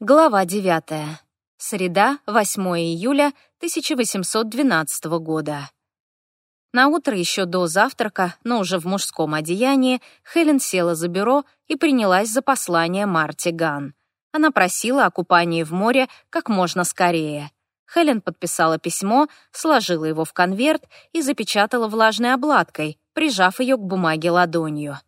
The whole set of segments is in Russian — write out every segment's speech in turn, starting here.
Глава 9. Среда, 8 июля 1812 года. На утро еще до завтрака, но уже в мужском одеянии, Хелен села за бюро и принялась за послание Марти Ган. Она просила о купании в море как можно скорее. Хелен подписала письмо, сложила его в конверт и запечатала влажной обладкой, прижав ее к бумаге ладонью.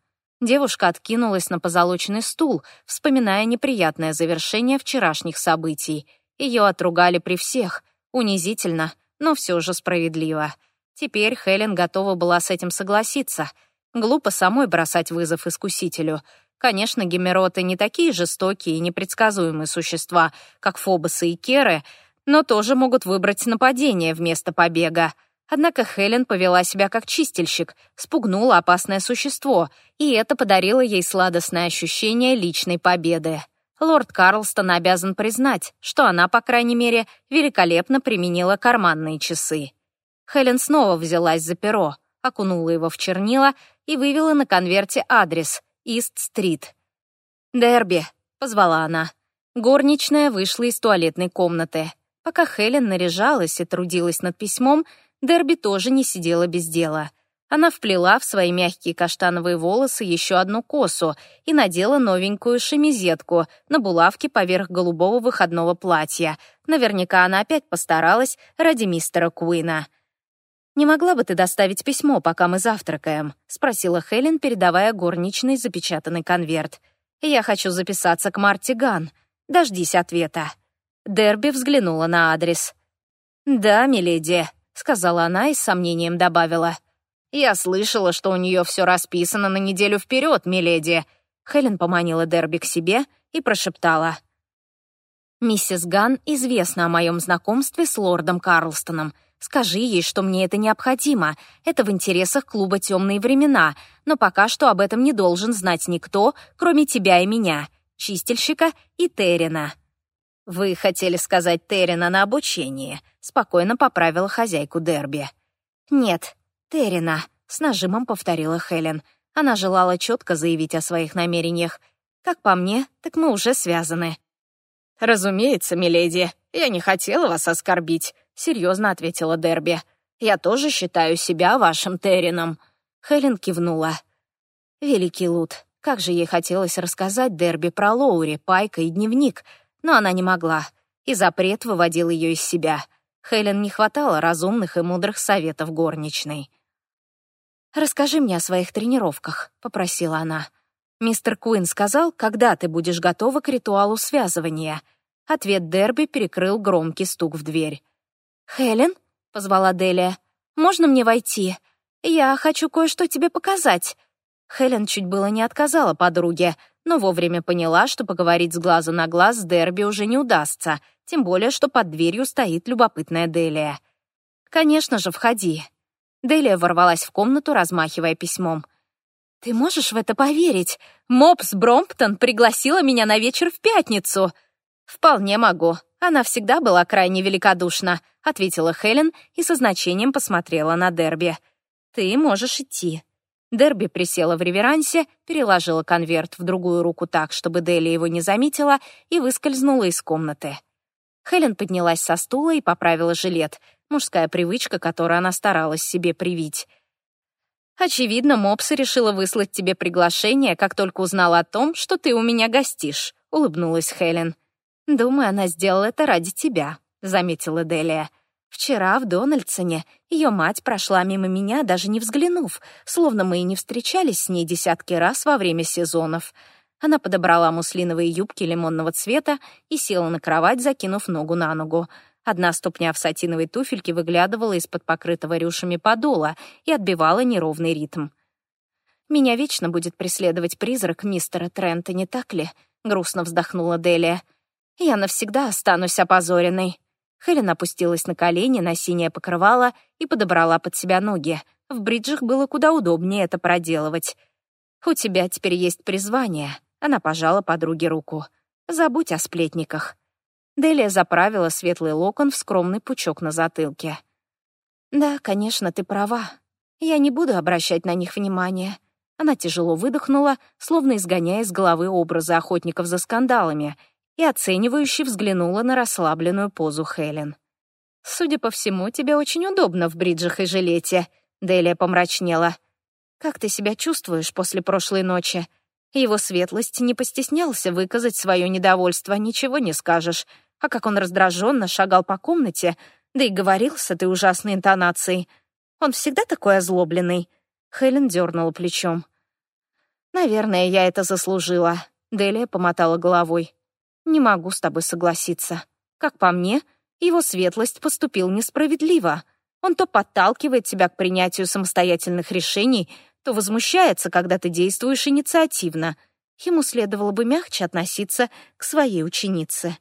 Девушка откинулась на позолоченный стул, вспоминая неприятное завершение вчерашних событий. Ее отругали при всех. Унизительно, но все же справедливо. Теперь Хелен готова была с этим согласиться. Глупо самой бросать вызов искусителю. Конечно, гемероты не такие жестокие и непредсказуемые существа, как Фобосы и Керы, но тоже могут выбрать нападение вместо побега. Однако Хелен повела себя как чистильщик, спугнула опасное существо, и это подарило ей сладостное ощущение личной победы. Лорд Карлстон обязан признать, что она, по крайней мере, великолепно применила карманные часы. Хелен снова взялась за перо, окунула его в чернила и вывела на конверте адрес Ист-стрит. «Дерби», — позвала она. Горничная вышла из туалетной комнаты. Пока Хелен наряжалась и трудилась над письмом, Дерби тоже не сидела без дела. Она вплела в свои мягкие каштановые волосы еще одну косу и надела новенькую шемизетку на булавке поверх голубого выходного платья. Наверняка она опять постаралась ради мистера Куина. «Не могла бы ты доставить письмо, пока мы завтракаем?» — спросила Хелен, передавая горничный запечатанный конверт. «Я хочу записаться к Марти Ган. Дождись ответа». Дерби взглянула на адрес. «Да, миледи», сказала она и с сомнением добавила. «Я слышала, что у нее все расписано на неделю вперед, миледи». Хелен поманила Дерби к себе и прошептала. «Миссис Ган известна о моем знакомстве с лордом Карлстоном. Скажи ей, что мне это необходимо. Это в интересах клуба «Темные времена», но пока что об этом не должен знать никто, кроме тебя и меня, чистильщика и Террина». «Вы хотели сказать Террина на обучение», — спокойно поправила хозяйку Дерби. «Нет, Террина», — с нажимом повторила Хелен. Она желала четко заявить о своих намерениях. «Как по мне, так мы уже связаны». «Разумеется, миледи, я не хотела вас оскорбить», — серьезно ответила Дерби. «Я тоже считаю себя вашим Террином». Хелен кивнула. «Великий Лут, как же ей хотелось рассказать Дерби про Лоури, Пайка и дневник», но она не могла, и запрет выводил ее из себя. Хелен не хватало разумных и мудрых советов горничной. «Расскажи мне о своих тренировках», — попросила она. «Мистер Куин сказал, когда ты будешь готова к ритуалу связывания». Ответ Дерби перекрыл громкий стук в дверь. «Хелен?» — позвала Делия. «Можно мне войти? Я хочу кое-что тебе показать». Хелен чуть было не отказала подруге, но вовремя поняла, что поговорить с глазу на глаз с Дерби уже не удастся, тем более, что под дверью стоит любопытная Делия. «Конечно же, входи». Делия ворвалась в комнату, размахивая письмом. «Ты можешь в это поверить? Мопс Бромптон пригласила меня на вечер в пятницу!» «Вполне могу. Она всегда была крайне великодушна», — ответила Хелен и со значением посмотрела на Дерби. «Ты можешь идти». Дерби присела в реверансе, переложила конверт в другую руку так, чтобы Дели его не заметила, и выскользнула из комнаты. Хелен поднялась со стула и поправила жилет, мужская привычка, которую она старалась себе привить. «Очевидно, Мопса решила выслать тебе приглашение, как только узнала о том, что ты у меня гостишь», — улыбнулась Хелен. «Думаю, она сделала это ради тебя», — заметила Делия. Вчера в Дональдсоне ее мать прошла мимо меня, даже не взглянув, словно мы и не встречались с ней десятки раз во время сезонов. Она подобрала муслиновые юбки лимонного цвета и села на кровать, закинув ногу на ногу. Одна ступня в сатиновой туфельке выглядывала из-под покрытого рюшами подола и отбивала неровный ритм. «Меня вечно будет преследовать призрак мистера Трента, не так ли?» — грустно вздохнула Делия. «Я навсегда останусь опозоренной». Хелен опустилась на колени на синее покрывало и подобрала под себя ноги. В бриджах было куда удобнее это проделывать. «У тебя теперь есть призвание», — она пожала подруге руку. «Забудь о сплетниках». Делия заправила светлый локон в скромный пучок на затылке. «Да, конечно, ты права. Я не буду обращать на них внимания». Она тяжело выдохнула, словно изгоняя из головы образы охотников за скандалами, и оценивающе взглянула на расслабленную позу Хелен. «Судя по всему, тебе очень удобно в бриджах и жилете», — Делия помрачнела. «Как ты себя чувствуешь после прошлой ночи?» Его светлость не постеснялся выказать свое недовольство, ничего не скажешь. А как он раздраженно шагал по комнате, да и говорил с этой ужасной интонацией. Он всегда такой озлобленный. Хелен дернула плечом. «Наверное, я это заслужила», — Делия помотала головой. «Не могу с тобой согласиться. Как по мне, его светлость поступил несправедливо. Он то подталкивает тебя к принятию самостоятельных решений, то возмущается, когда ты действуешь инициативно. Ему следовало бы мягче относиться к своей ученице».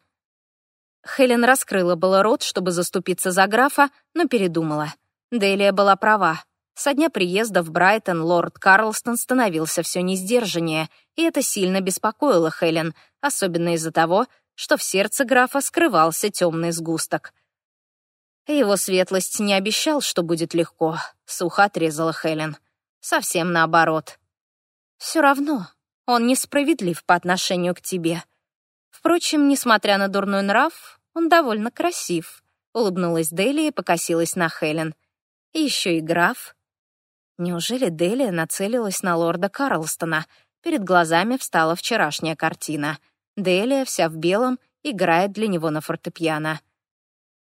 Хелен раскрыла было рот, чтобы заступиться за графа, но передумала. Делия была права. Со дня приезда в Брайтон лорд Карлстон становился все несдержаннее, и это сильно беспокоило Хелен, особенно из-за того, что в сердце графа скрывался темный сгусток. Его светлость не обещал, что будет легко, сухо отрезала Хелен. Совсем наоборот. Все равно он несправедлив по отношению к тебе. Впрочем, несмотря на дурной нрав, он довольно красив, улыбнулась Дели и покосилась на Хелен. Еще и граф Неужели Делия нацелилась на лорда Карлстона? Перед глазами встала вчерашняя картина. Делия, вся в белом, играет для него на фортепиано.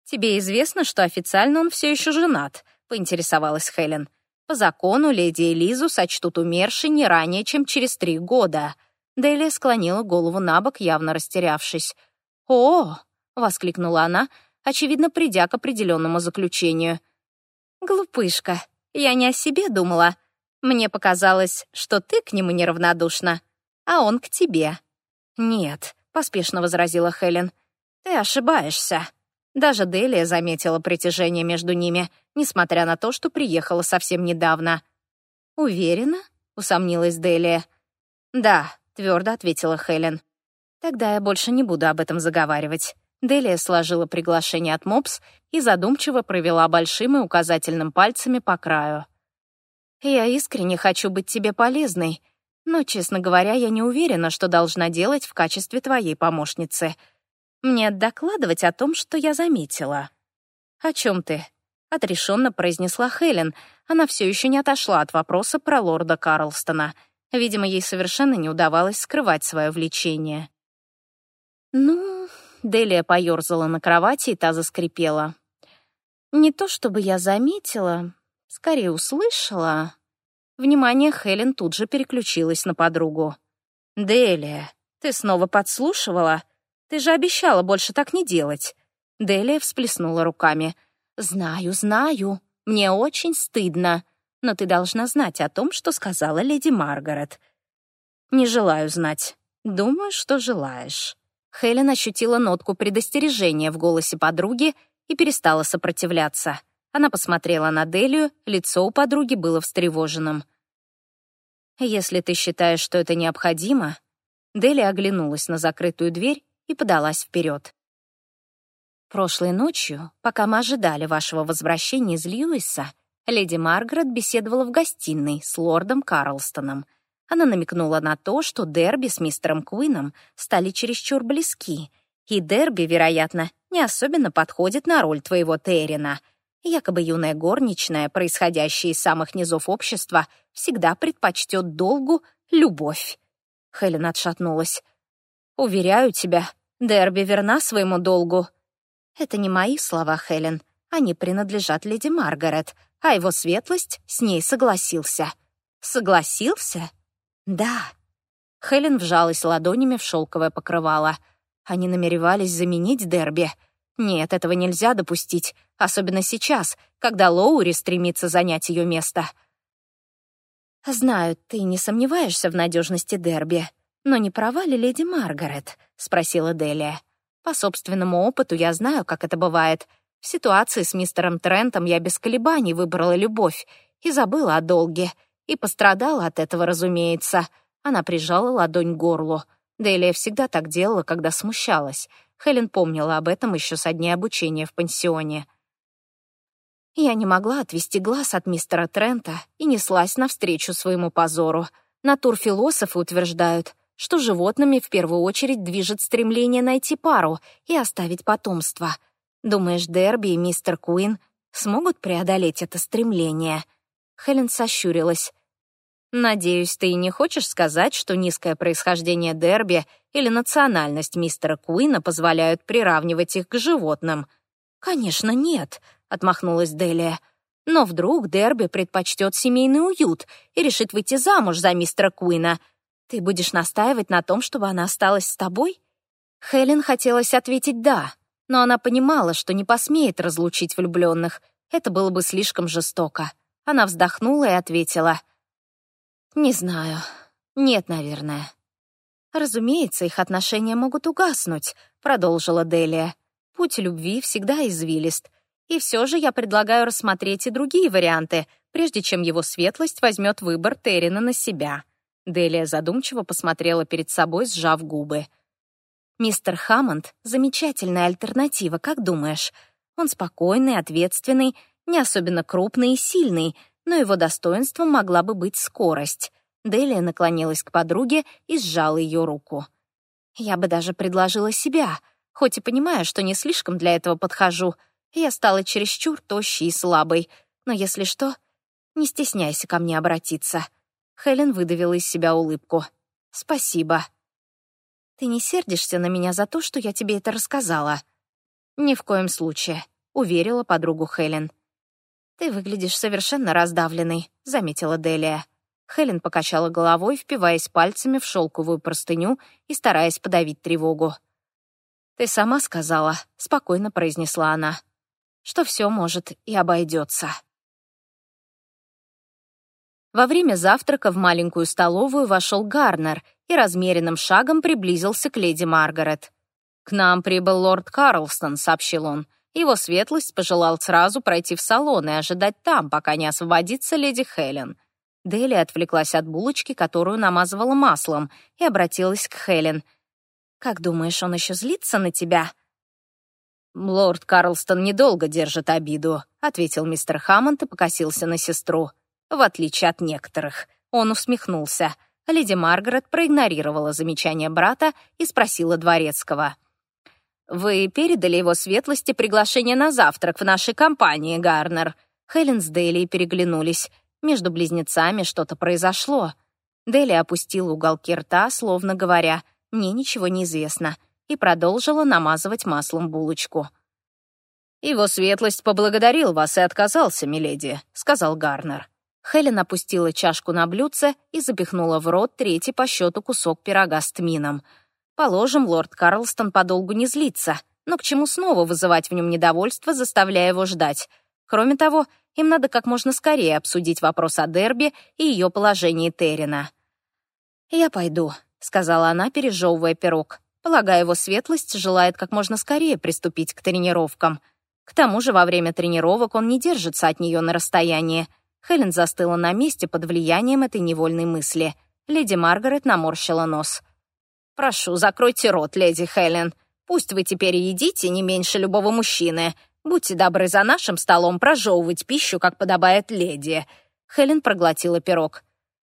«Тебе известно, что официально он все еще женат?» — поинтересовалась Хелен. «По закону леди Элизу сочтут умершей не ранее, чем через три года». Делия склонила голову на бок, явно растерявшись. «О!» — воскликнула она, очевидно, придя к определенному заключению. «Глупышка», я не о себе думала. Мне показалось, что ты к нему неравнодушна, а он к тебе». «Нет», — поспешно возразила Хелен. «Ты ошибаешься». Даже Делия заметила притяжение между ними, несмотря на то, что приехала совсем недавно. «Уверена?» — усомнилась Делия. «Да», — твердо ответила Хелен. «Тогда я больше не буду об этом заговаривать. Делия сложила приглашение от Мопс и задумчиво провела большим и указательным пальцами по краю. «Я искренне хочу быть тебе полезной, но, честно говоря, я не уверена, что должна делать в качестве твоей помощницы. Мне докладывать о том, что я заметила». «О чем ты?» — отрешенно произнесла Хелен. Она все еще не отошла от вопроса про лорда Карлстона. Видимо, ей совершенно не удавалось скрывать свое влечение. «Ну, Делия поёрзала на кровати, и та заскрипела. Не то чтобы я заметила, скорее услышала. Внимание Хелен тут же переключилось на подругу. «Делия, ты снова подслушивала? Ты же обещала больше так не делать». Делия всплеснула руками. «Знаю, знаю. Мне очень стыдно. Но ты должна знать о том, что сказала леди Маргарет». «Не желаю знать. Думаю, что желаешь». Хелен ощутила нотку предостережения в голосе подруги и перестала сопротивляться. Она посмотрела на Делию, лицо у подруги было встревоженным. «Если ты считаешь, что это необходимо...» Делия оглянулась на закрытую дверь и подалась вперед. «Прошлой ночью, пока мы ожидали вашего возвращения из Льюиса, леди Маргарет беседовала в гостиной с лордом Карлстоном. Она намекнула на то, что Дерби с мистером Куином стали чересчур близки, и Дерби, вероятно, не особенно подходит на роль твоего Террина. Якобы юная горничная, происходящая из самых низов общества, всегда предпочтет долгу любовь. Хелен отшатнулась. «Уверяю тебя, Дерби верна своему долгу». «Это не мои слова, Хелен. Они принадлежат леди Маргарет, а его светлость с ней согласился». «Согласился?» «Да». Хелен вжалась ладонями в шелковое покрывало. Они намеревались заменить Дерби. Нет, этого нельзя допустить, особенно сейчас, когда Лоури стремится занять ее место. «Знаю, ты не сомневаешься в надежности Дерби, но не права ли леди Маргарет?» — спросила Делия. «По собственному опыту я знаю, как это бывает. В ситуации с мистером Трентом я без колебаний выбрала любовь и забыла о долге. И пострадала от этого, разумеется. Она прижала ладонь к горлу. Делия всегда так делала, когда смущалась. Хелен помнила об этом еще со дней обучения в пансионе. Я не могла отвести глаз от мистера Трента и неслась навстречу своему позору. Натурфилософы утверждают, что животными в первую очередь движет стремление найти пару и оставить потомство. Думаешь, Дерби и мистер Куин смогут преодолеть это стремление?» Хелен сощурилась. «Надеюсь, ты не хочешь сказать, что низкое происхождение Дерби или национальность мистера Куина позволяют приравнивать их к животным?» «Конечно, нет», — отмахнулась Делия. «Но вдруг Дерби предпочтет семейный уют и решит выйти замуж за мистера Куина. Ты будешь настаивать на том, чтобы она осталась с тобой?» Хелен хотелось ответить «да», но она понимала, что не посмеет разлучить влюбленных. Это было бы слишком жестоко. Она вздохнула и ответила. «Не знаю. Нет, наверное». «Разумеется, их отношения могут угаснуть», — продолжила Делия. «Путь любви всегда извилист. И все же я предлагаю рассмотреть и другие варианты, прежде чем его светлость возьмет выбор Террина на себя». Делия задумчиво посмотрела перед собой, сжав губы. «Мистер Хаммонд — замечательная альтернатива, как думаешь? Он спокойный, ответственный, не особенно крупный и сильный, но его достоинством могла бы быть скорость. Делия наклонилась к подруге и сжала ее руку. «Я бы даже предложила себя, хоть и понимаю, что не слишком для этого подхожу. Я стала чересчур тощей и слабой, но если что, не стесняйся ко мне обратиться». Хелен выдавила из себя улыбку. «Спасибо». «Ты не сердишься на меня за то, что я тебе это рассказала?» «Ни в коем случае», — уверила подругу Хелен. «Ты выглядишь совершенно раздавленной», — заметила Делия. Хелен покачала головой, впиваясь пальцами в шелковую простыню и стараясь подавить тревогу. «Ты сама сказала», — спокойно произнесла она, «что все может и обойдется». Во время завтрака в маленькую столовую вошел Гарнер и размеренным шагом приблизился к леди Маргарет. «К нам прибыл лорд Карлстон», — сообщил он. Его светлость пожелал сразу пройти в салон и ожидать там, пока не освободится леди Хелен. Дели отвлеклась от булочки, которую намазывала маслом, и обратилась к Хелен. «Как думаешь, он еще злится на тебя?» «Лорд Карлстон недолго держит обиду», — ответил мистер Хаммонд и покосился на сестру. «В отличие от некоторых». Он усмехнулся. Леди Маргарет проигнорировала замечание брата и спросила Дворецкого. «Вы передали его светлости приглашение на завтрак в нашей компании, Гарнер?» Хелен с Дели переглянулись. Между близнецами что-то произошло. Дели опустила уголки рта, словно говоря, «Мне ничего не известно», и продолжила намазывать маслом булочку. «Его светлость поблагодарил вас и отказался, миледи», — сказал Гарнер. Хелен опустила чашку на блюдце и запихнула в рот третий по счету кусок пирога с тмином — Положим, лорд Карлстон подолгу не злится, но к чему снова вызывать в нем недовольство, заставляя его ждать? Кроме того, им надо как можно скорее обсудить вопрос о Дерби и ее положении Террина. «Я пойду», — сказала она, пережевывая пирог. Полагаю, его светлость желает как можно скорее приступить к тренировкам. К тому же во время тренировок он не держится от нее на расстоянии. Хелен застыла на месте под влиянием этой невольной мысли. Леди Маргарет наморщила нос — «Прошу, закройте рот, леди Хелен. Пусть вы теперь едите не меньше любого мужчины. Будьте добры за нашим столом прожевывать пищу, как подобает леди». Хелен проглотила пирог.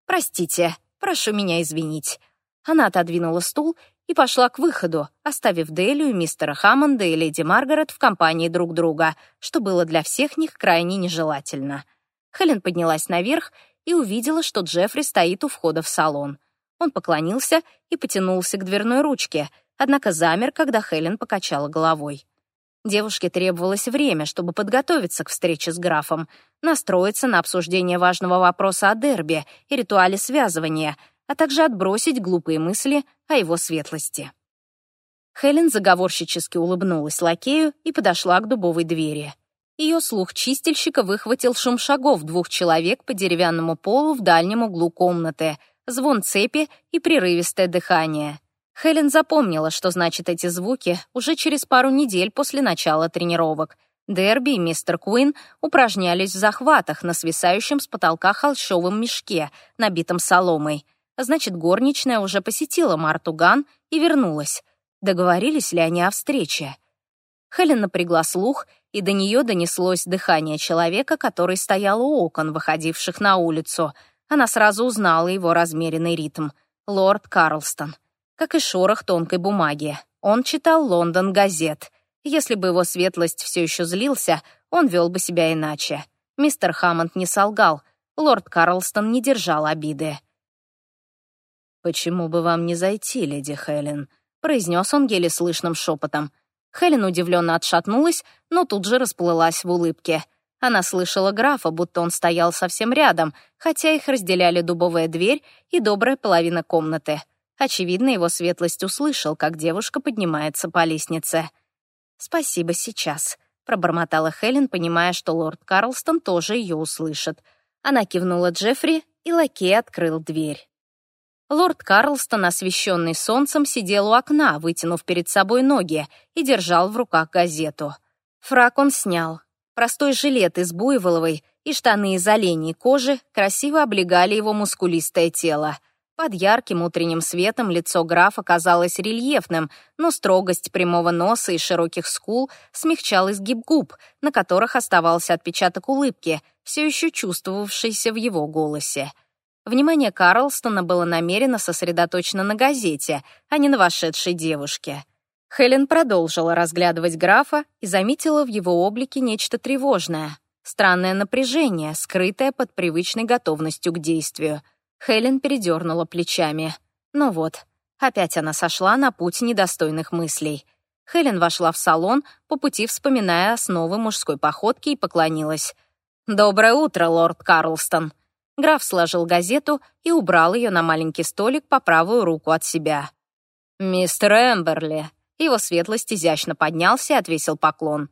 «Простите, прошу меня извинить». Она отодвинула стул и пошла к выходу, оставив Делию, мистера Хаммонда и леди Маргарет в компании друг друга, что было для всех них крайне нежелательно. Хелен поднялась наверх и увидела, что Джеффри стоит у входа в салон. Он поклонился и потянулся к дверной ручке, однако замер, когда Хелен покачала головой. Девушке требовалось время, чтобы подготовиться к встрече с графом, настроиться на обсуждение важного вопроса о дерби и ритуале связывания, а также отбросить глупые мысли о его светлости. Хелен заговорщически улыбнулась лакею и подошла к дубовой двери. Ее слух чистильщика выхватил шум шагов двух человек по деревянному полу в дальнем углу комнаты — звон цепи и прерывистое дыхание. Хелен запомнила, что значат эти звуки уже через пару недель после начала тренировок. Дерби и мистер Куин упражнялись в захватах на свисающем с потолка холщовом мешке, набитом соломой. Значит, горничная уже посетила Марту Ган и вернулась. Договорились ли они о встрече? Хелен напрягла слух, и до нее донеслось дыхание человека, который стоял у окон, выходивших на улицу — она сразу узнала его размеренный ритм. Лорд Карлстон. Как и шорох тонкой бумаги. Он читал «Лондон газет». Если бы его светлость все еще злился, он вел бы себя иначе. Мистер Хаммонд не солгал. Лорд Карлстон не держал обиды. «Почему бы вам не зайти, леди Хелен?» — произнес он еле слышным шепотом. Хелен удивленно отшатнулась, но тут же расплылась в улыбке. Она слышала графа, будто он стоял совсем рядом, хотя их разделяли дубовая дверь и добрая половина комнаты. Очевидно, его светлость услышал, как девушка поднимается по лестнице. «Спасибо сейчас», — пробормотала Хелен, понимая, что лорд Карлстон тоже ее услышит. Она кивнула Джеффри, и лакей открыл дверь. Лорд Карлстон, освещенный солнцем, сидел у окна, вытянув перед собой ноги, и держал в руках газету. Фрак он снял. Простой жилет из буйволовой и штаны из оленей кожи красиво облегали его мускулистое тело — под ярким утренним светом лицо графа казалось рельефным, но строгость прямого носа и широких скул смягчал изгиб губ, на которых оставался отпечаток улыбки, все еще чувствовавшийся в его голосе. Внимание Карлстона было намеренно сосредоточено на газете, а не на вошедшей девушке. Хелен продолжила разглядывать графа и заметила в его облике нечто тревожное. Странное напряжение, скрытое под привычной готовностью к действию — Хелен передернула плечами. Ну вот, опять она сошла на путь недостойных мыслей. Хелен вошла в салон, по пути вспоминая основы мужской походки и поклонилась. «Доброе утро, лорд Карлстон». Граф сложил газету и убрал ее на маленький столик по правую руку от себя. «Мистер Эмберли». Его светлость изящно поднялся и отвесил поклон.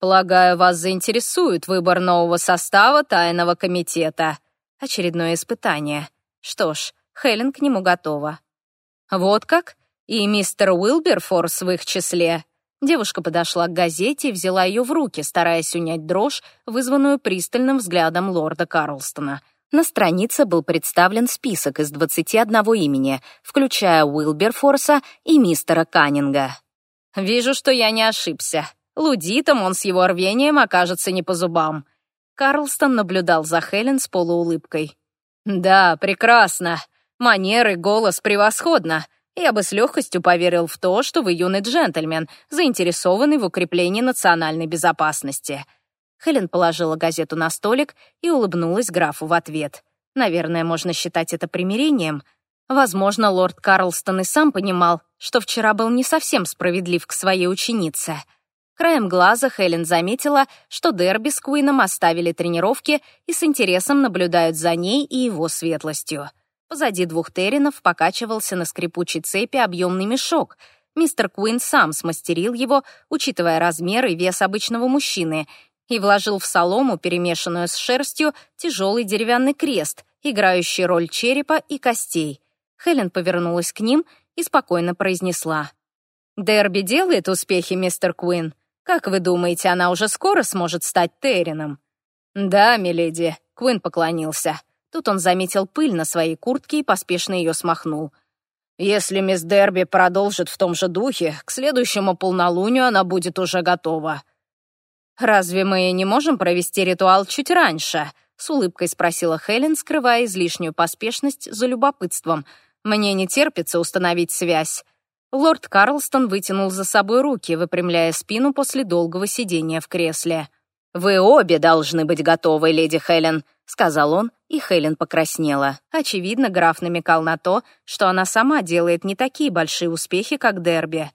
«Полагаю, вас заинтересует выбор нового состава тайного комитета. Очередное испытание. Что ж, Хелен к нему готова. Вот как? И мистер Уилберфорс в их числе. Девушка подошла к газете и взяла ее в руки, стараясь унять дрожь, вызванную пристальным взглядом лорда Карлстона. На странице был представлен список из 21 имени, включая Уилберфорса и мистера Каннинга. «Вижу, что я не ошибся. Луддитам он с его рвением окажется не по зубам». Карлстон наблюдал за Хелен с полуулыбкой. «Да, прекрасно. Манеры, голос превосходно. Я бы с легкостью поверил в то, что вы юный джентльмен, заинтересованный в укреплении национальной безопасности». Хелен положила газету на столик и улыбнулась графу в ответ. Наверное, можно считать это примирением. Возможно, лорд Карлстон и сам понимал, что вчера был не совсем справедлив к своей ученице — Краем глаза Хелен заметила, что Дерби с Куином оставили тренировки и с интересом наблюдают за ней и его светлостью. Позади двух терринов покачивался на скрипучей цепи объемный мешок. Мистер Куин сам смастерил его, учитывая размер и вес обычного мужчины, и вложил в солому, перемешанную с шерстью, тяжелый деревянный крест, играющий роль черепа и костей. Хелен повернулась к ним и спокойно произнесла. «Дерби делает успехи, мистер Куин. Как вы думаете, она уже скоро сможет стать Террином?» «Да, миледи», — Квин поклонился. Тут он заметил пыль на своей куртке и поспешно ее смахнул. «Если мисс Дерби продолжит в том же духе, к следующему полнолунию она будет уже готова». «Разве мы не можем провести ритуал чуть раньше?» — с улыбкой спросила Хелен, скрывая излишнюю поспешность за любопытством. «Мне не терпится установить связь. Лорд Карлстон вытянул за собой руки, выпрямляя спину после долгого сидения в кресле. «Вы обе должны быть готовы, леди Хелен», — сказал он, и Хелен покраснела. Очевидно, граф намекал на то, что она сама делает не такие большие успехи, как Дерби.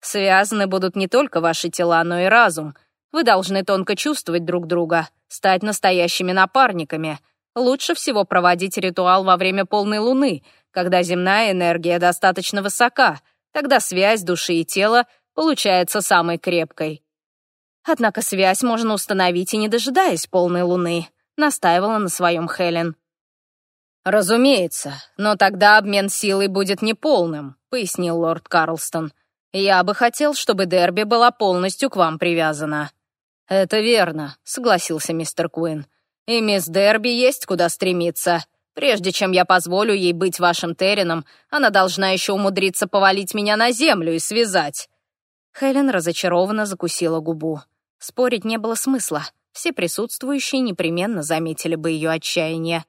«Связаны будут не только ваши тела, но и разум. Вы должны тонко чувствовать друг друга, стать настоящими напарниками. Лучше всего проводить ритуал во время полной луны, когда земная энергия достаточно высока — Тогда связь души и тела получается самой крепкой. Однако связь можно установить и не дожидаясь полной луны, настаивала на своем Хелен. «Разумеется, но тогда обмен силой будет неполным», — пояснил лорд Карлстон. «Я бы хотел, чтобы Дерби была полностью к вам привязана». «Это верно», — согласился мистер Куин. «И мисс Дерби есть куда стремиться. Прежде чем я позволю ей быть вашим Терином, она должна еще умудриться повалить меня на землю и связать». Хелен разочарованно закусила губу. Спорить не было смысла. Все присутствующие непременно заметили бы ее отчаяние.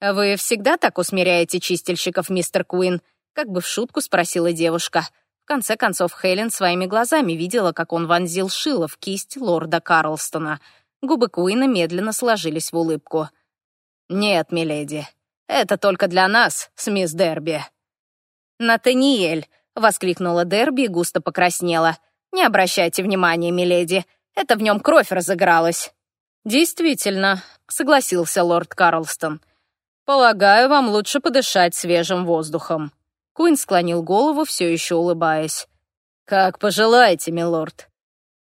«Вы всегда так усмиряете чистильщиков, мистер Куин?» Как бы в шутку спросила девушка. В конце концов, Хелен своими глазами видела, как он вонзил шило в кисть лорда Карлстона. Губы Куина медленно сложились в улыбку. «Нет, миледи, это только для нас с мисс Дерби». «Натаниэль!» — воскликнула Дерби и густо покраснела. «Не обращайте внимания, миледи, это в нем кровь разыгралась». «Действительно», — согласился лорд Карлстон. «Полагаю, вам лучше подышать свежим воздухом». Куин склонил голову, все еще улыбаясь. «Как пожелаете, милорд».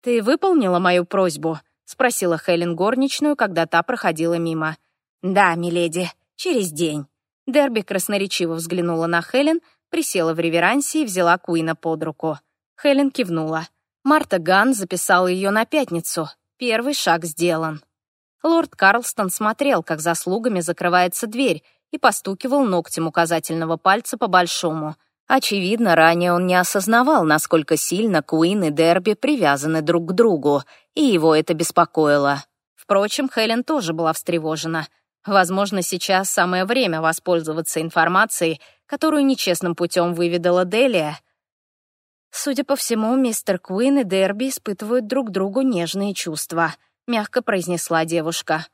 «Ты выполнила мою просьбу?» — спросила Хелен горничную, когда та проходила мимо. «Да, миледи, через день». Дерби красноречиво взглянула на Хелен, присела в реверансе и взяла Куина под руку. Хелен кивнула. Марта Ган записала ее на пятницу. Первый шаг сделан. Лорд Карлстон смотрел, как за слугами закрывается дверь, и постукивал ногтем указательного пальца по большому. Очевидно, ранее он не осознавал, насколько сильно Куин и Дерби привязаны друг к другу, и его это беспокоило. Впрочем, Хелен тоже была встревожена. Возможно, сейчас самое время воспользоваться информацией, которую нечестным путем выведала Делия. Судя по всему, мистер Куин и Дерби испытывают друг другу нежные чувства, мягко произнесла девушка.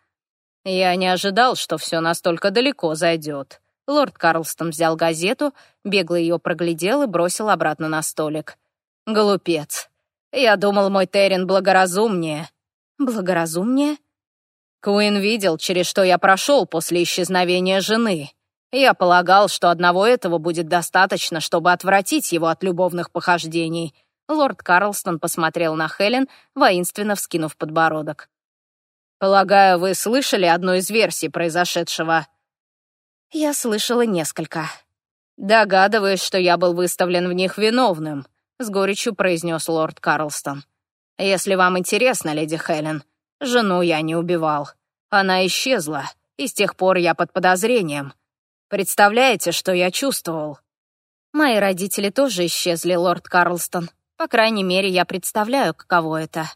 Я не ожидал, что все настолько далеко зайдет. Лорд Карлстон взял газету, бегло ее проглядел и бросил обратно на столик. Глупец. Я думал, мой Террин благоразумнее. Благоразумнее? Куин видел, через что я прошел после исчезновения жены. Я полагал, что одного этого будет достаточно, чтобы отвратить его от любовных похождений. Лорд Карлстон посмотрел на Хелен, воинственно вскинув подбородок. «Полагаю, вы слышали одну из версий произошедшего?» «Я слышала несколько». «Догадываюсь, что я был выставлен в них виновным», — с горечью произнес лорд Карлстон. «Если вам интересно, леди Хелен, жену я не убивал. Она исчезла, и с тех пор я под подозрением. Представляете, что я чувствовал?» «Мои родители тоже исчезли, лорд Карлстон. По крайней мере, я представляю, каково это».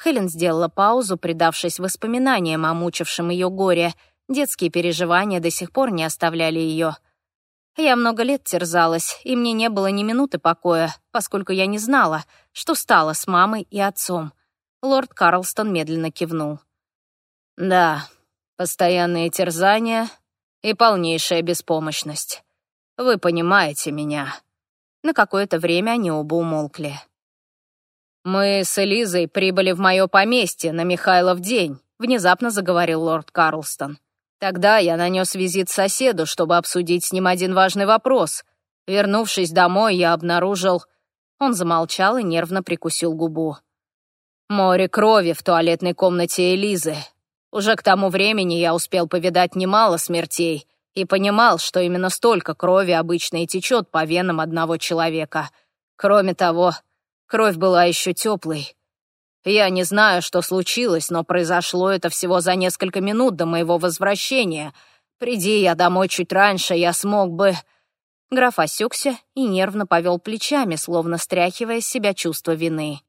Хелен сделала паузу, предавшись воспоминаниям о мучившем ее горе. Детские переживания до сих пор не оставляли ее. Я много лет терзалась, и мне не было ни минуты покоя, поскольку я не знала, что стало с мамой и отцом. Лорд Карлстон медленно кивнул. «Да, постоянные терзания и полнейшая беспомощность. Вы понимаете меня». На какое-то время они оба умолкли. «Мы с Элизой прибыли в мое поместье на Михайлов день», — внезапно заговорил лорд Карлстон. «Тогда я нанес визит соседу, чтобы обсудить с ним один важный вопрос. Вернувшись домой, я обнаружил...» Он замолчал и нервно прикусил губу. «Море крови в туалетной комнате Элизы. Уже к тому времени я успел повидать немало смертей и понимал, что именно столько крови обычно и течет по венам одного человека. Кроме того, кровь была еще теплой. Я не знаю, что случилось, но произошло это всего за несколько минут до моего возвращения. Приди я домой чуть раньше, я смог бы...» Граф осекся и нервно повел плечами, словно стряхивая с себя чувство вины.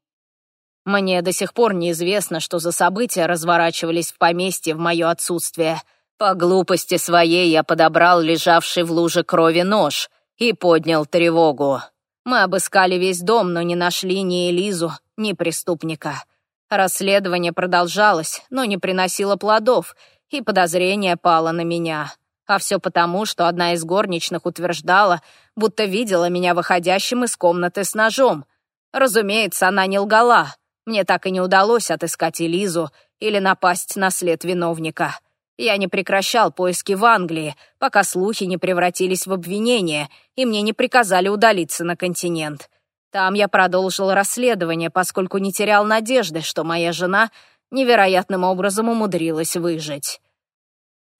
Мне до сих пор неизвестно, что за события разворачивались в поместье в мое отсутствие. По глупости своей я подобрал лежавший в луже крови нож и поднял тревогу. Мы обыскали весь дом, но не нашли ни Элизу, ни преступника. Расследование продолжалось, но не приносило плодов, и подозрение пало на меня. А все потому, что одна из горничных утверждала, будто видела меня выходящим из комнаты с ножом. Разумеется, она не лгала. Мне так и не удалось отыскать Элизу или напасть на след виновника. Я не прекращал поиски в Англии, пока слухи не превратились в обвинения, и мне не приказали удалиться на континент. Там я продолжил расследование, поскольку не терял надежды, что моя жена невероятным образом умудрилась выжить.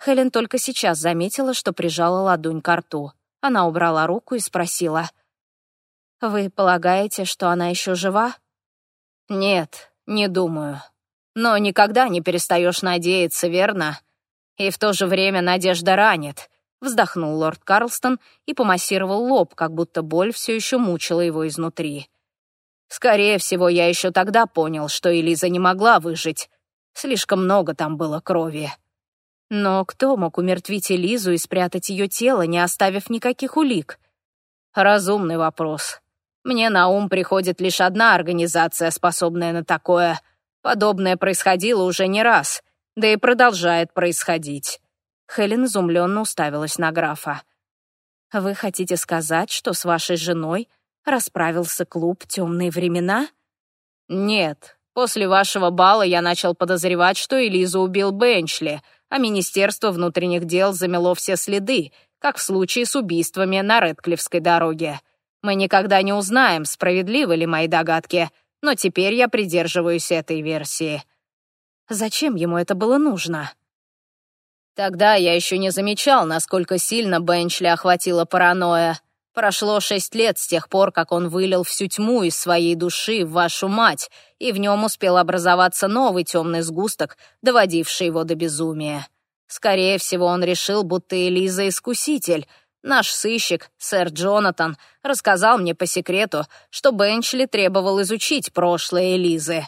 Хелен только сейчас заметила, что прижала ладонь к рту. Она убрала руку и спросила. «Вы полагаете, что она еще жива?» «Нет, не думаю. Но никогда не перестаешь надеяться, верно? И в то же время надежда ранит», — вздохнул лорд Карлстон и помассировал лоб, как будто боль все еще мучила его изнутри. «Скорее всего, я еще тогда понял, что Элиза не могла выжить. Слишком много там было крови». Но кто мог умертвить Элизу и спрятать ее тело, не оставив никаких улик? Разумный вопрос. Мне на ум приходит лишь одна организация, способная на такое. Подобное происходило уже не раз, да и продолжает происходить. Хелен изумленно уставилась на графа. «Вы хотите сказать, что с вашей женой расправился клуб «Темные времена»?» «Нет. После вашего бала я начал подозревать, что Элизу убил Бенчли, а Министерство внутренних дел замело все следы, как в случае с убийствами на Редклифской дороге. Мы никогда не узнаем, справедливы ли мои догадки, но теперь я придерживаюсь этой версии». «Зачем ему это было нужно?» Тогда я еще не замечал, насколько сильно Бенчли охватила паранойя. Прошло шесть лет с тех пор, как он вылил всю тьму из своей души в вашу мать, и в нем успел образоваться новый темный сгусток, доводивший его до безумия. Скорее всего, он решил, будто Элиза — искуситель. Наш сыщик, сэр Джонатан, рассказал мне по секрету, что Бенчли требовал изучить прошлое Элизы.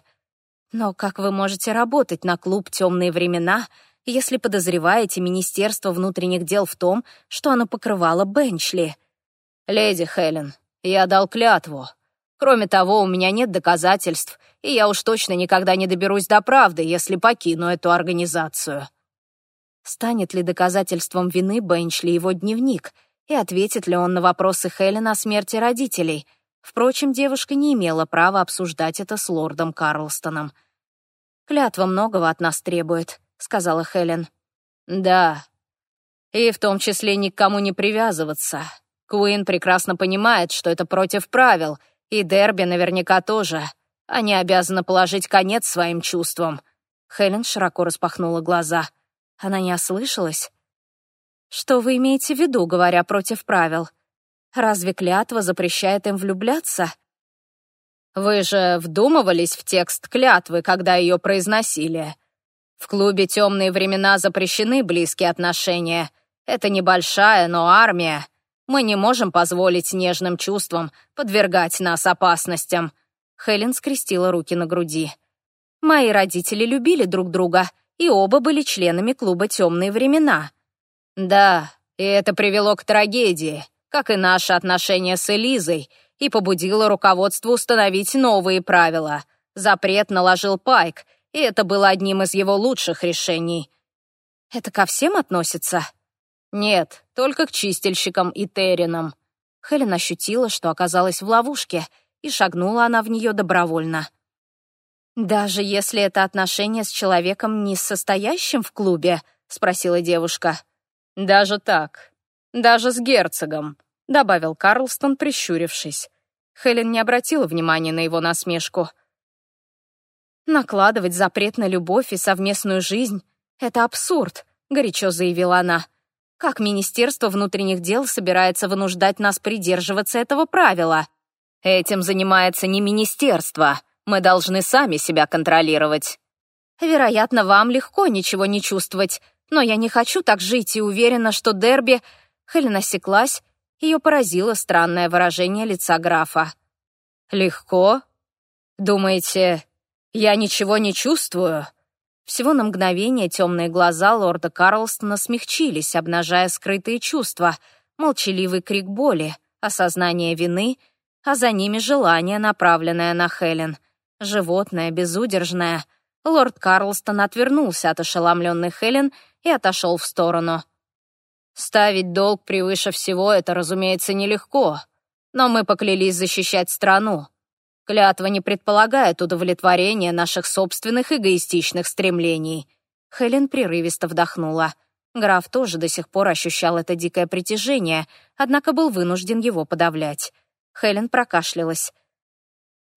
Но как вы можете работать на клуб «Темные времена», если подозреваете Министерство внутренних дел в том, что оно покрывало Бенчли. Леди Хелен, я дал клятву. Кроме того, у меня нет доказательств, и я уж точно никогда не доберусь до правды, если покину эту организацию. Станет ли доказательством вины Бенчли его дневник, и ответит ли он на вопросы Хелен о смерти родителей? Впрочем, девушка не имела права обсуждать это с лордом Карлстоном. Клятва многого от нас требует сказала Хелен. «Да, и в том числе ни к кому не привязываться. Куин прекрасно понимает, что это против правил, и Дерби наверняка тоже. Они обязаны положить конец своим чувствам». Хелен широко распахнула глаза. Она не ослышалась? «Что вы имеете в виду, говоря против правил? Разве клятва запрещает им влюбляться?» «Вы же вдумывались в текст клятвы, когда ее произносили?» В клубе «Темные времена» запрещены близкие отношения. Это небольшая, но армия. Мы не можем позволить нежным чувствам подвергать нас опасностям». Хелен скрестила руки на груди. «Мои родители любили друг друга, и оба были членами клуба «Темные времена». «Да, и это привело к трагедии, как и наши отношения с Элизой, и побудило руководство установить новые правила. Запрет наложил Пайк, и это было одним из его лучших решений. Это ко всем относится? Нет, только к чистильщикам и терринам. Хелен ощутила, что оказалась в ловушке, и шагнула она в нее добровольно. «Даже если это отношение с человеком, не состоящим в клубе?» — спросила девушка. «Даже так. Даже с герцогом», — добавил Карлстон, прищурившись. Хелен не обратила внимания на его насмешку — «Накладывать запрет на любовь и совместную жизнь — это абсурд», — горячо заявила она. «Как Министерство внутренних дел собирается вынуждать нас придерживаться этого правила? Этим занимается не министерство. Мы должны сами себя контролировать». «Вероятно, вам легко ничего не чувствовать, но я не хочу так жить и уверена, что Дерби...» Хелен осеклась, ее поразило странное выражение лица графа. «Легко? Думаете, «Я ничего не чувствую». Всего на мгновение темные глаза лорда Карлстона смягчились, обнажая скрытые чувства, молчаливый крик боли, осознание вины, а за ними желание, направленное на Хелен. Животное, безудержное. Лорд Карлстон отвернулся от ошеломленной Хелен и отошел в сторону. «Ставить долг превыше всего — это, разумеется, нелегко, но мы поклялись защищать страну. Клятва не предполагает удовлетворения наших собственных эгоистичных стремлений». Хелен прерывисто вдохнула. Граф тоже до сих пор ощущал это дикое притяжение, однако был вынужден его подавлять. Хелен прокашлялась.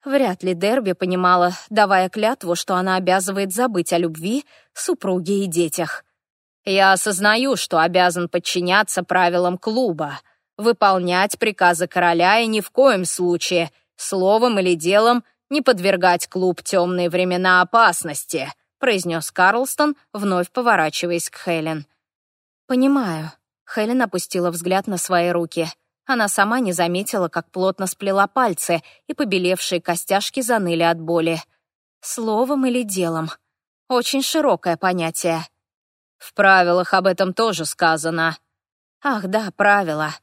Вряд ли Дерби понимала, давая клятву, что она обязывает забыть о любви, супруге и детях. «Я осознаю, что обязан подчиняться правилам клуба, выполнять приказы короля и ни в коем случае словом или делом не подвергать клуб «Темные времена» опасности», произнес Карлстон, вновь поворачиваясь к Хелен. «Понимаю». Хелен опустила взгляд на свои руки. Она сама не заметила, как плотно сплела пальцы, и побелевшие костяшки заныли от боли. Словом или делом. Очень широкое понятие. В правилах об этом тоже сказано. Ах да, правила.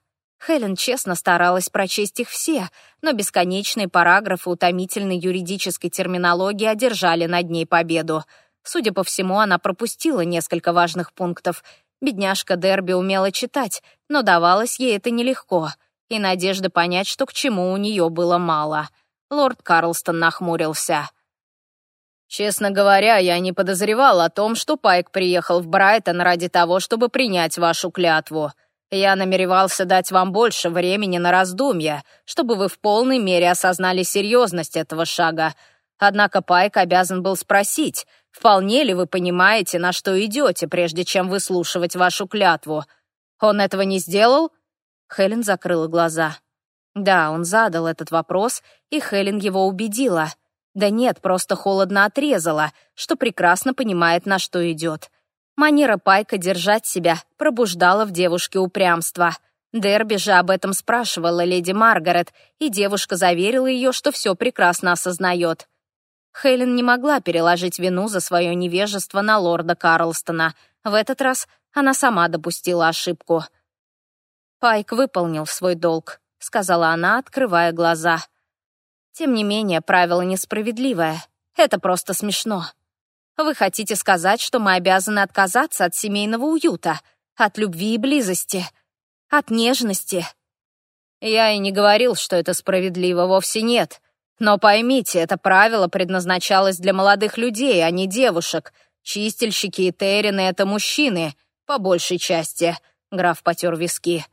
Хелен честно старалась прочесть их все, но бесконечные параграфы утомительной юридической терминологии одержали над ней победу. Судя по всему, она пропустила несколько важных пунктов. Бедняжка Дерби умела читать, но давалось ей это нелегко, и надежды понять, что к чему у нее было мало. Лорд Карлстон нахмурился. «Честно говоря, я не подозревал о том, что Пайк приехал в Брайтон ради того, чтобы принять вашу клятву. Я намеревался дать вам больше времени на раздумья, чтобы вы в полной мере осознали серьезность этого шага. Однако Пайк обязан был спросить, вполне ли вы понимаете, на что идете, прежде чем выслушивать вашу клятву. Он этого не сделал?» Хелен закрыла глаза. Да, он задал этот вопрос, и Хелен его убедила. Да нет, просто холодно отрезала, что прекрасно понимает, на что идет. Манера Пайка держать себя пробуждала в девушке упрямство. Дерби же об этом спрашивала леди Маргарет, и девушка заверила ее, что все прекрасно осознает. Хелен не могла переложить вину за свое невежество на лорда Карлстона. В этот раз она сама допустила ошибку. «Пайк выполнил свой долг», — сказала она, открывая глаза. «Тем не менее, правило несправедливое. Это просто смешно». Вы хотите сказать, что мы обязаны отказаться от семейного уюта, от любви и близости, от нежности? Я и не говорил, что это справедливо, вовсе нет. Но поймите, это правило предназначалось для молодых людей, а не девушек. Чистильщики и террины — это мужчины, по большей части. Граф потер виски.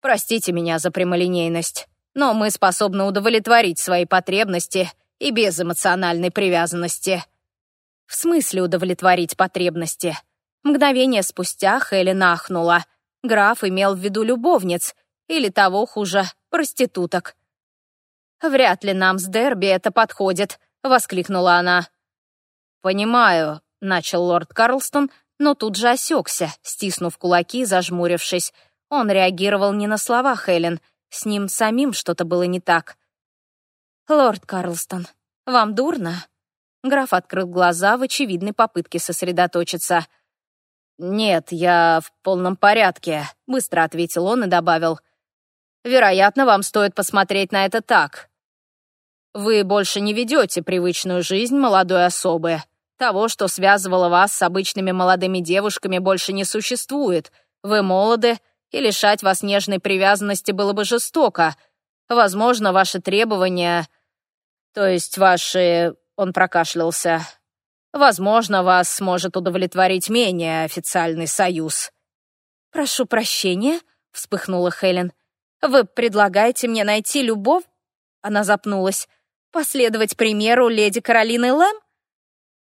Простите меня за прямолинейность, но мы способны удовлетворить свои потребности и без эмоциональной привязанности. В смысле удовлетворить потребности? Мгновение спустя Хелен ахнула. Граф имел в виду любовниц, или того хуже, проституток. «Вряд ли нам с Дерби это подходит», — воскликнула она. «Понимаю», — начал лорд Карлстон, но тут же осекся, стиснув кулаки, зажмурившись. Он реагировал не на слова Хелен, с ним самим что-то было не так. «Лорд Карлстон, вам дурно?» Граф открыл глаза в очевидной попытке сосредоточиться. «Нет, я в полном порядке», — быстро ответил он и добавил. «Вероятно, вам стоит посмотреть на это так. Вы больше не ведете привычную жизнь молодой особы. Того, что связывало вас с обычными молодыми девушками, больше не существует. Вы молоды, и лишать вас нежной привязанности было бы жестоко. Возможно, ваши требования, то есть ваши он прокашлялся. «Возможно, вас сможет удовлетворить менее официальный союз». «Прошу прощения», — вспыхнула Хелен. «Вы предлагаете мне найти любовь?» Она запнулась. «Последовать примеру леди Каролины Лэм?»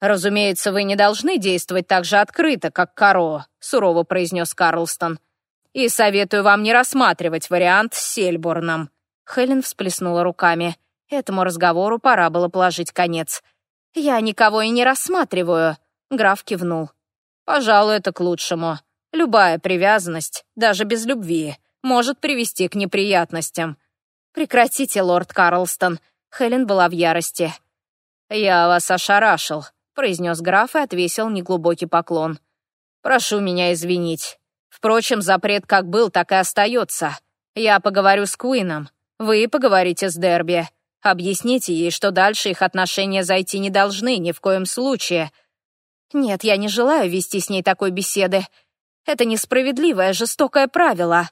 «Разумеется, вы не должны действовать так же открыто, как Каро», — сурово произнес Карлстон. «И советую вам не рассматривать вариант с Сельборном». Хелен всплеснула руками. Этому разговору пора было положить конец. «Я никого и не рассматриваю», — граф кивнул. «Пожалуй, это к лучшему. Любая привязанность, даже без любви, может привести к неприятностям». «Прекратите, лорд Карлстон». Хелен была в ярости. «Я вас ошарашил», — произнес граф и отвесил неглубокий поклон. «Прошу меня извинить. Впрочем, запрет как был, так и остается. Я поговорю с Куином. Вы поговорите с Дерби. Объясните ей, что дальше их отношения зайти не должны ни в коем случае. Нет, я не желаю вести с ней такой беседы. Это несправедливое, жестокое правило.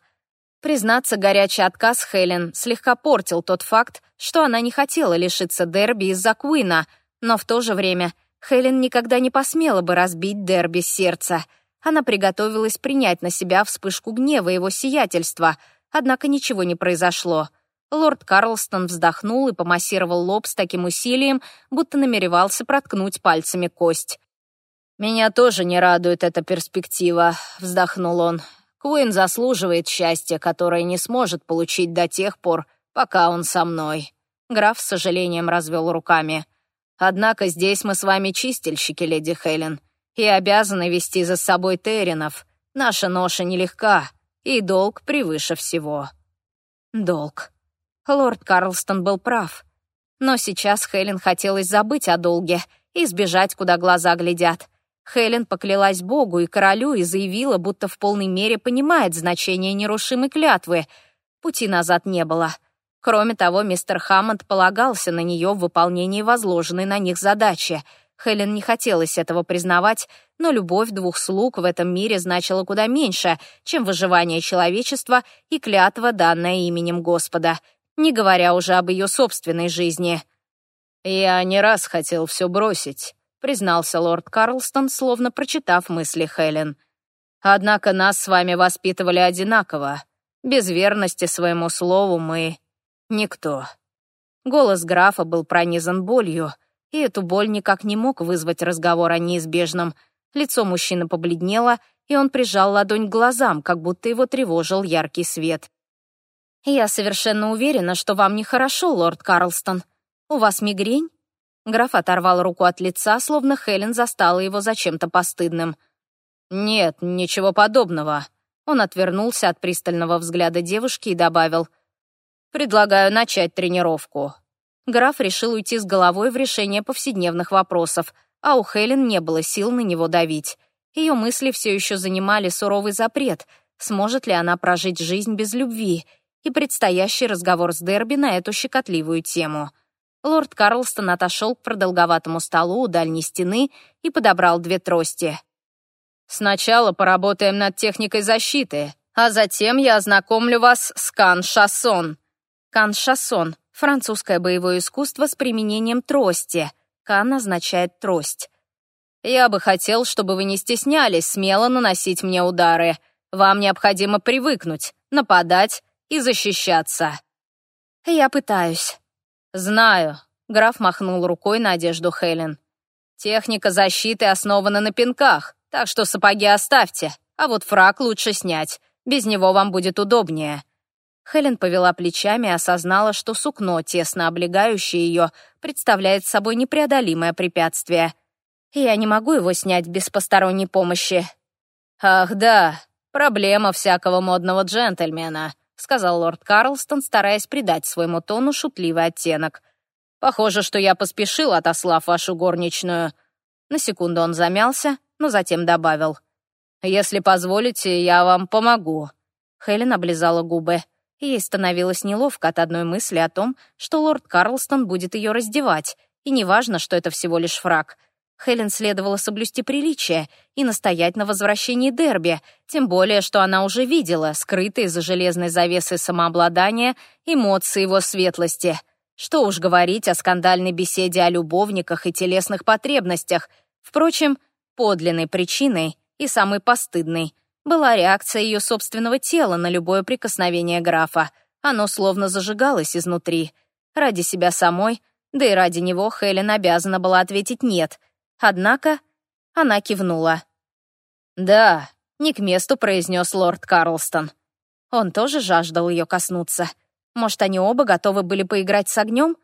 Признаться, горячий отказ Хелен слегка портил тот факт, что она не хотела лишиться Дерби из-за Куина, но в то же время Хелен никогда не посмела бы разбить Дерби сердца. Она приготовилась принять на себя вспышку гнева его сиятельства, однако ничего не произошло — Лорд Карлстон вздохнул и помассировал лоб с таким усилием, будто намеревался проткнуть пальцами кость. «Меня тоже не радует эта перспектива», — вздохнул он. «Куин заслуживает счастья, которое не сможет получить до тех пор, пока он со мной». Граф с сожалением развел руками. «Однако здесь мы с вами чистильщики, леди Хелен, и обязаны вести за собой Терринов. Наша ноша нелегка, и долг превыше всего». «Долг», Лорд Карлстон был прав. Но сейчас Хелен хотелось забыть о долге и сбежать, куда глаза глядят. Хелен поклялась Богу и королю и заявила, будто в полной мере понимает значение нерушимой клятвы. Пути назад не было. Кроме того, мистер Хаммонд полагался на нее в выполнении возложенной на них задачи. Хелен не хотелось этого признавать, но любовь двух слуг в этом мире значила куда меньше, чем выживание человечества и клятва, данная именем Господа, не говоря уже об ее собственной жизни. «Я не раз хотел все бросить», — признался лорд Карлстон, словно прочитав мысли Хелен. «Однако нас с вами воспитывали одинаково. Без верности своему слову мы никто». Голос графа был пронизан болью, и эту боль никак не мог вызвать разговор о неизбежном. Лицо мужчины побледнело, и он прижал ладонь к глазам, как будто его тревожил яркий свет. «Я совершенно уверена, что вам нехорошо, лорд Карлстон», «У вас мигрень?» Граф оторвал руку от лица, словно Хелен застала его за чем-то постыдным. «Нет, ничего подобного». Он отвернулся от пристального взгляда девушки и добавил. «Предлагаю начать тренировку». Граф решил уйти с головой в решение повседневных вопросов, а у Хелен не было сил на него давить. Ее мысли все еще занимали суровый запрет, сможет ли она прожить жизнь без любви, и предстоящий разговор с Дерби на эту щекотливую тему — Лорд Карлстон отошел к продолговатому столу у дальней стены и подобрал две трости. «Сначала поработаем над техникой защиты, а затем я ознакомлю вас с кан-шассон». Кан-шассон — французское боевое искусство с применением трости. Кан означает «трость». «Я бы хотел, чтобы вы не стеснялись смело наносить мне удары. Вам необходимо привыкнуть, нападать и защищаться». «Я пытаюсь», «Знаю», — граф махнул рукой на одежду Хелен. «Техника защиты основана на пинках, так что сапоги оставьте, а вот фрак лучше снять, без него вам будет удобнее». Хелен повела плечами и осознала, что сукно, тесно облегающее ее, представляет собой непреодолимое препятствие. «Я не могу его снять без посторонней помощи». «Ах да, проблема всякого модного джентльмена», — сказал лорд Карлстон, стараясь придать своему тону шутливый оттенок. «Похоже, что я поспешил, отослав вашу горничную». На секунду он замялся, но затем добавил. «Если позволите, я вам помогу». Хелен облизала губы. Ей становилось неловко от одной мысли о том, что лорд Карлстон будет ее раздевать, и неважно, что это всего лишь фраг — Хелен следовало соблюсти приличие и настоять на возвращении Дерби, тем более, что она уже видела скрытые за железной завесой самообладания эмоции его светлости. Что уж говорить о скандальной беседе о любовниках и телесных потребностях. Впрочем, подлинной причиной и самой постыдной была реакция ее собственного тела на любое прикосновение графа. Оно словно зажигалось изнутри. Ради себя самой, да и ради него Хелен обязана была ответить «нет», Однако она кивнула. «Да», — не к месту произнес лорд Карлстон. Он тоже жаждал ее коснуться. Может, они оба готовы были поиграть с огнем?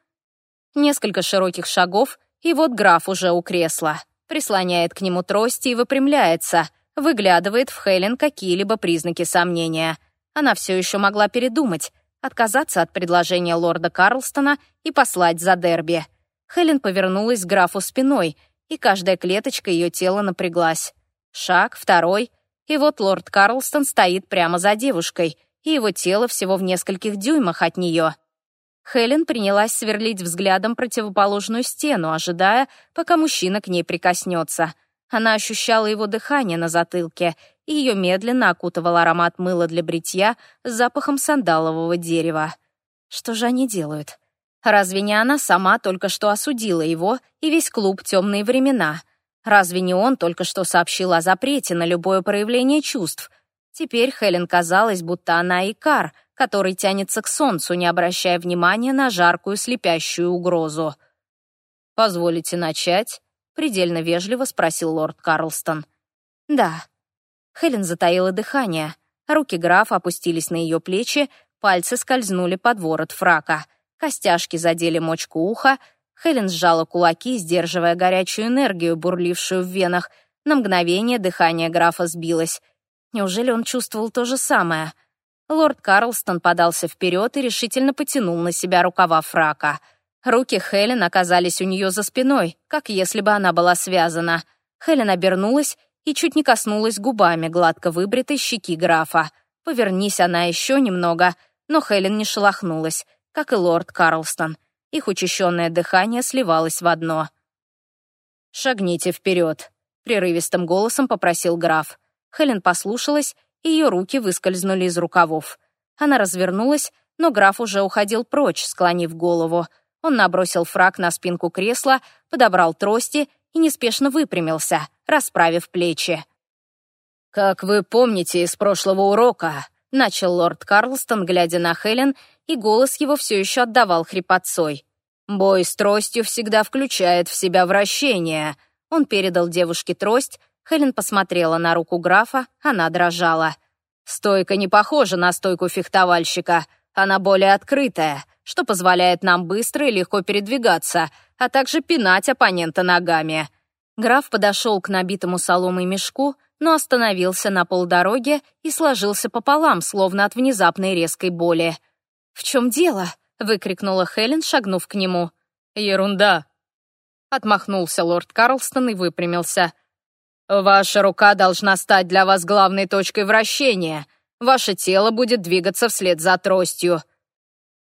Несколько широких шагов, и вот граф уже у кресла. Прислоняет к нему трости и выпрямляется, выглядывает в Хелен какие-либо признаки сомнения. Она все еще могла передумать, отказаться от предложения лорда Карлстона и послать за Дерби. Хелен повернулась к графу спиной — и каждая клеточка ее тела напряглась. Шаг, второй, и вот лорд Карлстон стоит прямо за девушкой, и его тело всего в нескольких дюймах от нее. Хелен принялась сверлить взглядом противоположную стену, ожидая, пока мужчина к ней прикоснется. Она ощущала его дыхание на затылке, и ее медленно окутывал аромат мыла для бритья с запахом сандалового дерева. Что же они делают? Разве не она сама только что осудила его и весь клуб «Темные времена»? Разве не он только что сообщил о запрете на любое проявление чувств? Теперь Хелен казалось, будто она икар, который тянется к солнцу, не обращая внимания на жаркую слепящую угрозу. «Позволите начать?» — предельно вежливо спросил лорд Карлстон. «Да». Хелен затаила дыхание. Руки графа опустились на ее плечи, пальцы скользнули под ворот фрака — Костяшки задели мочку уха. Хелен сжала кулаки, сдерживая горячую энергию, бурлившую в венах. На мгновение дыхание графа сбилось. Неужели он чувствовал то же самое? Лорд Карлстон подался вперед и решительно потянул на себя рукава фрака. Руки Хелен оказались у нее за спиной, как если бы она была связана. Хелен обернулась и чуть не коснулась губами гладко выбритой щеки графа. Повернись она еще немного, но Хелен не шелохнулась, как и лорд Карлстон. Их учащенное дыхание сливалось в одно. «Шагните вперед», — прерывистым голосом попросил граф. Хелен послушалась, и ее руки выскользнули из рукавов. Она развернулась, но граф уже уходил прочь, склонив голову. Он набросил фраг на спинку кресла, подобрал трости и неспешно выпрямился, расправив плечи. «Как вы помните из прошлого урока», — начал лорд Карлстон, глядя на Хелен, и голос его все еще отдавал хрипотцой. «Бой с тростью всегда включает в себя вращение». Он передал девушке трость, Хелен посмотрела на руку графа, она дрожала. «Стойка не похожа на стойку фехтовальщика, она более открытая, что позволяет нам быстро и легко передвигаться, а также пинать оппонента ногами». Граф подошел к набитому соломой мешку, но остановился на полдороге и сложился пополам, словно от внезапной резкой боли. «В чем дело?» — выкрикнула Хелен, шагнув к нему. «Ерунда!» — отмахнулся лорд Карлстон и выпрямился. «Ваша рука должна стать для вас главной точкой вращения. Ваше тело будет двигаться вслед за тростью».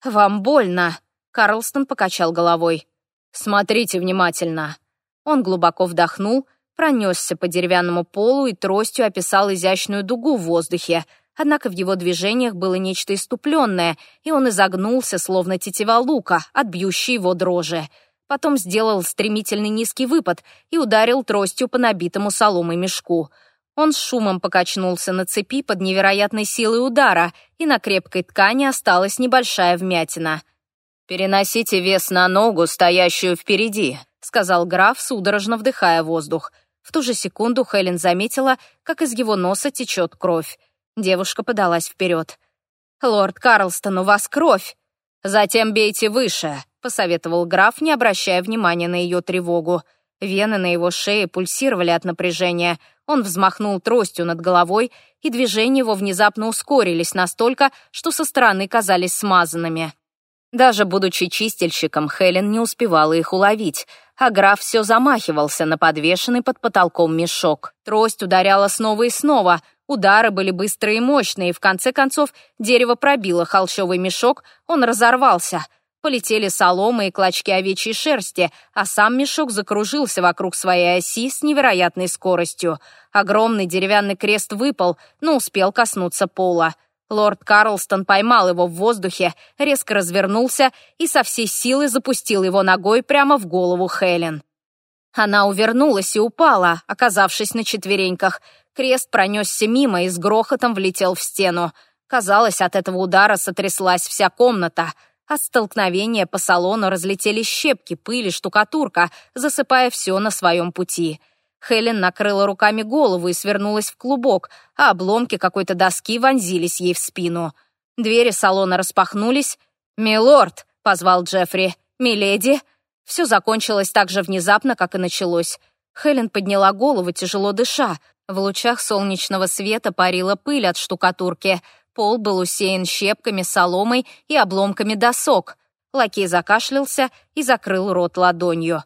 «Вам больно?» — Карлстон покачал головой. «Смотрите внимательно». Он глубоко вдохнул, пронесся по деревянному полу и тростью описал изящную дугу в воздухе, однако в его движениях было нечто иступленное, и он изогнулся, словно тетива лука, отбьющий его дрожи. Потом сделал стремительный низкий выпад и ударил тростью по набитому соломой мешку. Он с шумом покачнулся на цепи под невероятной силой удара, и на крепкой ткани осталась небольшая вмятина. «Переносите вес на ногу, стоящую впереди», — сказал граф, судорожно вдыхая воздух. В ту же секунду Хелен заметила, как из его носа течет кровь. Девушка подалась вперед. «Лорд Карлстон, у вас кровь!» «Затем бейте выше», — посоветовал граф, не обращая внимания на ее тревогу. Вены на его шее пульсировали от напряжения. Он взмахнул тростью над головой, и движения его внезапно ускорились настолько, что со стороны казались смазанными. Даже будучи чистильщиком, Хелен не успевала их уловить, а граф все замахивался на подвешенный под потолком мешок. Трость ударяла снова и снова, удары были быстрые и мощные, и в конце концов дерево пробило холщовый мешок, он разорвался. Полетели соломы и клочки овечьей шерсти, а сам мешок закружился вокруг своей оси с невероятной скоростью. Огромный деревянный крест выпал, но успел коснуться пола. Лорд Карлстон поймал его в воздухе, резко развернулся и со всей силы запустил его ногой прямо в голову Хелен. Она увернулась и упала, оказавшись на четвереньках. Крест пронесся мимо и с грохотом влетел в стену. Казалось, от этого удара сотряслась вся комната. От столкновения по салону разлетелись щепки, пыли, штукатурка, засыпая все на своем пути. Хелен накрыла руками голову и свернулась в клубок, а обломки какой-то доски вонзились ей в спину. Двери салона распахнулись. «Милорд!» — позвал Джеффри. «Миледи!» Все закончилось так же внезапно, как и началось. Хелен подняла голову, тяжело дыша. В лучах солнечного света парила пыль от штукатурки. Пол был усеян щепками, соломой и обломками досок. Лакей закашлялся и закрыл рот ладонью.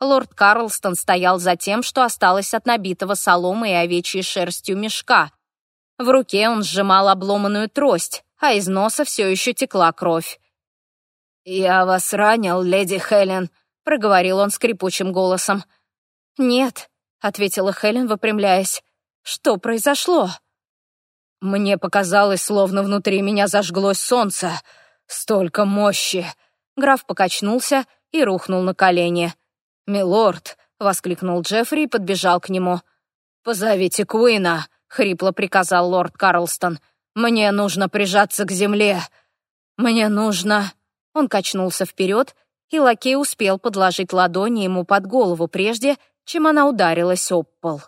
Лорд Карлстон стоял за тем, что осталось от набитого соломой и овечьей шерстью мешка. В руке он сжимал обломанную трость, а из носа все еще текла кровь. «Я вас ранил, леди Хелен», — проговорил он скрипучим голосом. «Нет», — ответила Хелен, выпрямляясь. «Что произошло?» Мне показалось, словно внутри меня зажглось солнце. Столько мощи. Граф покачнулся и рухнул на колени. «Милорд!» — воскликнул Джеффри и подбежал к нему. «Позовите Куина!» — хрипло приказал лорд Карлстон. «Мне нужно прижаться к земле! Мне нужно...» Он качнулся вперед, и лакей успел подложить ладони ему под голову прежде, чем она ударилась об пол.